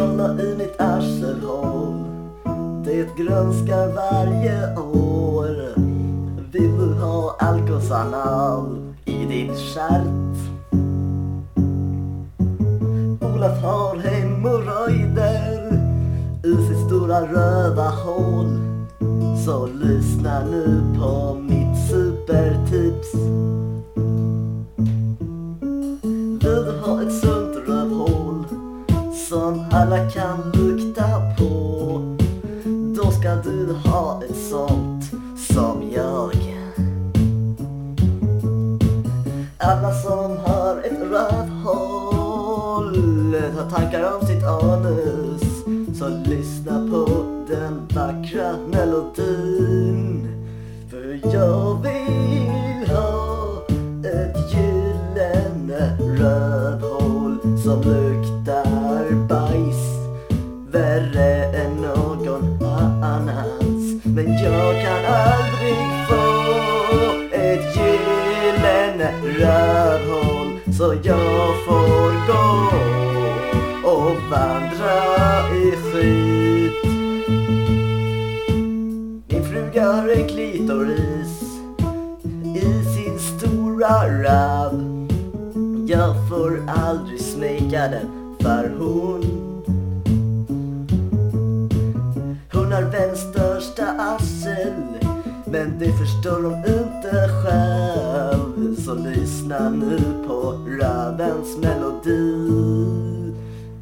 Kolla i mitt arselhål. Det grönskar varje år. Vill du ha alkosanal i din stjärt? Olof har hemorrojder i sitt stora röda hål. Så lyssna nu på mitt supertips. Ha ett sånt som jag. Alla som har ett rövhål har tankar om sitt anus. Så lyssna på den vackra melodin För jag vill ha ett gyllene rövhål som luktar så jag får gå och vandra i skit. Min fruga har en klitoris i sin stora röv. Jag får aldrig smeka den för hon. Hon har världens största arsel Men det förstår hon inte själv. Så lyssna nu på rövens melodi.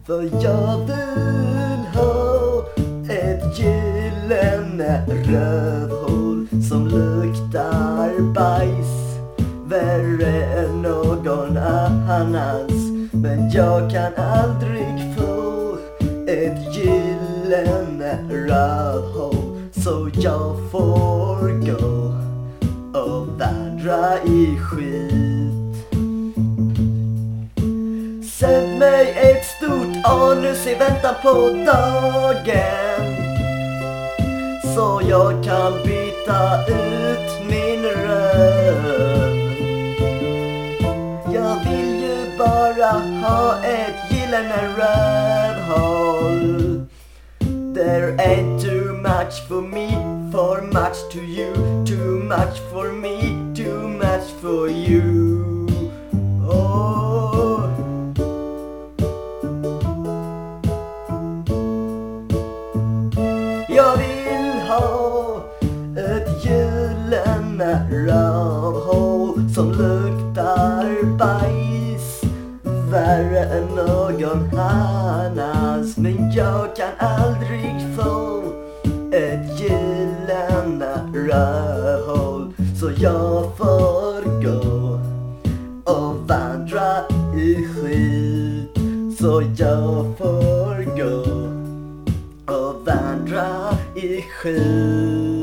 För jag vill ha ett gyllene rövhål Som luktar bajs. Värre än någon annans. Men jag kan aldrig få ett gyllene rövhål Så jag får gå vandra i skit. Sätt mig ett stort anus i väntan på dagen. Så jag kan byta ut min röv. Jag vill ju bara ha ett gyllene rövhål. There ain't too much for me, for much to you Too much for me, for you. Oh. Jag vill ha ett gyllene rövhål som luktar bajs. Värre än någon annans Men jag kan aldrig få ett gyllene rövhål så jag så jag får gå och vandra i skyn.